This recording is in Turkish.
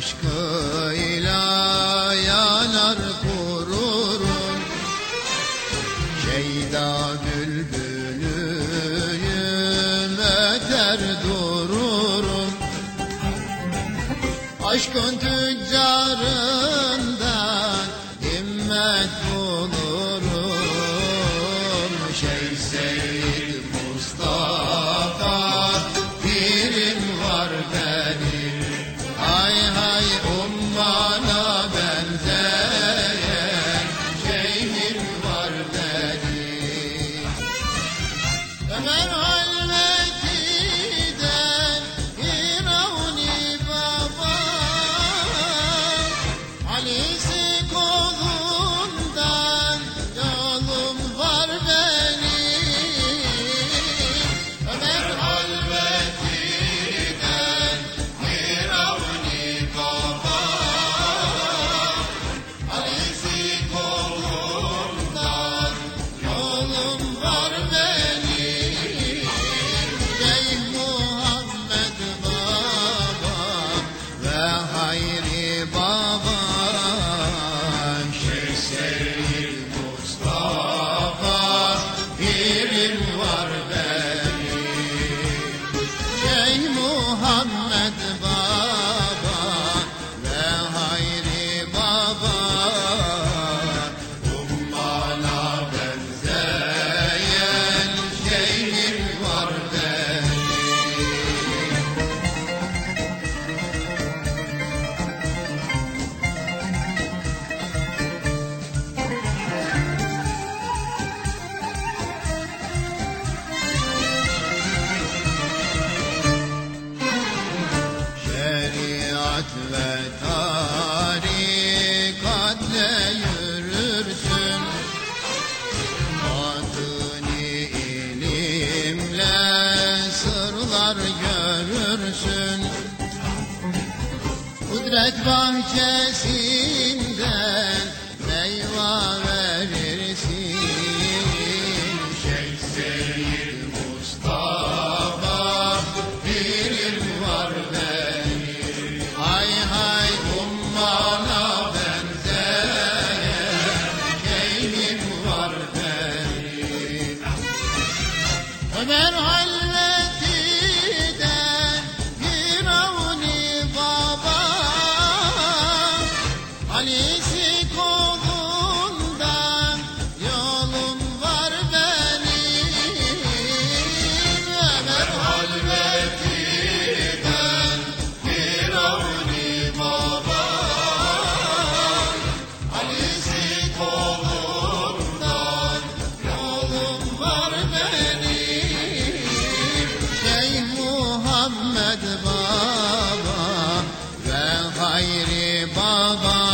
aşkıyla yanar gururum Ceyda bülbülüyüm öter dururum. Aşkın tüccarın man. say görsün Kudret bahçesinde meyve Baba.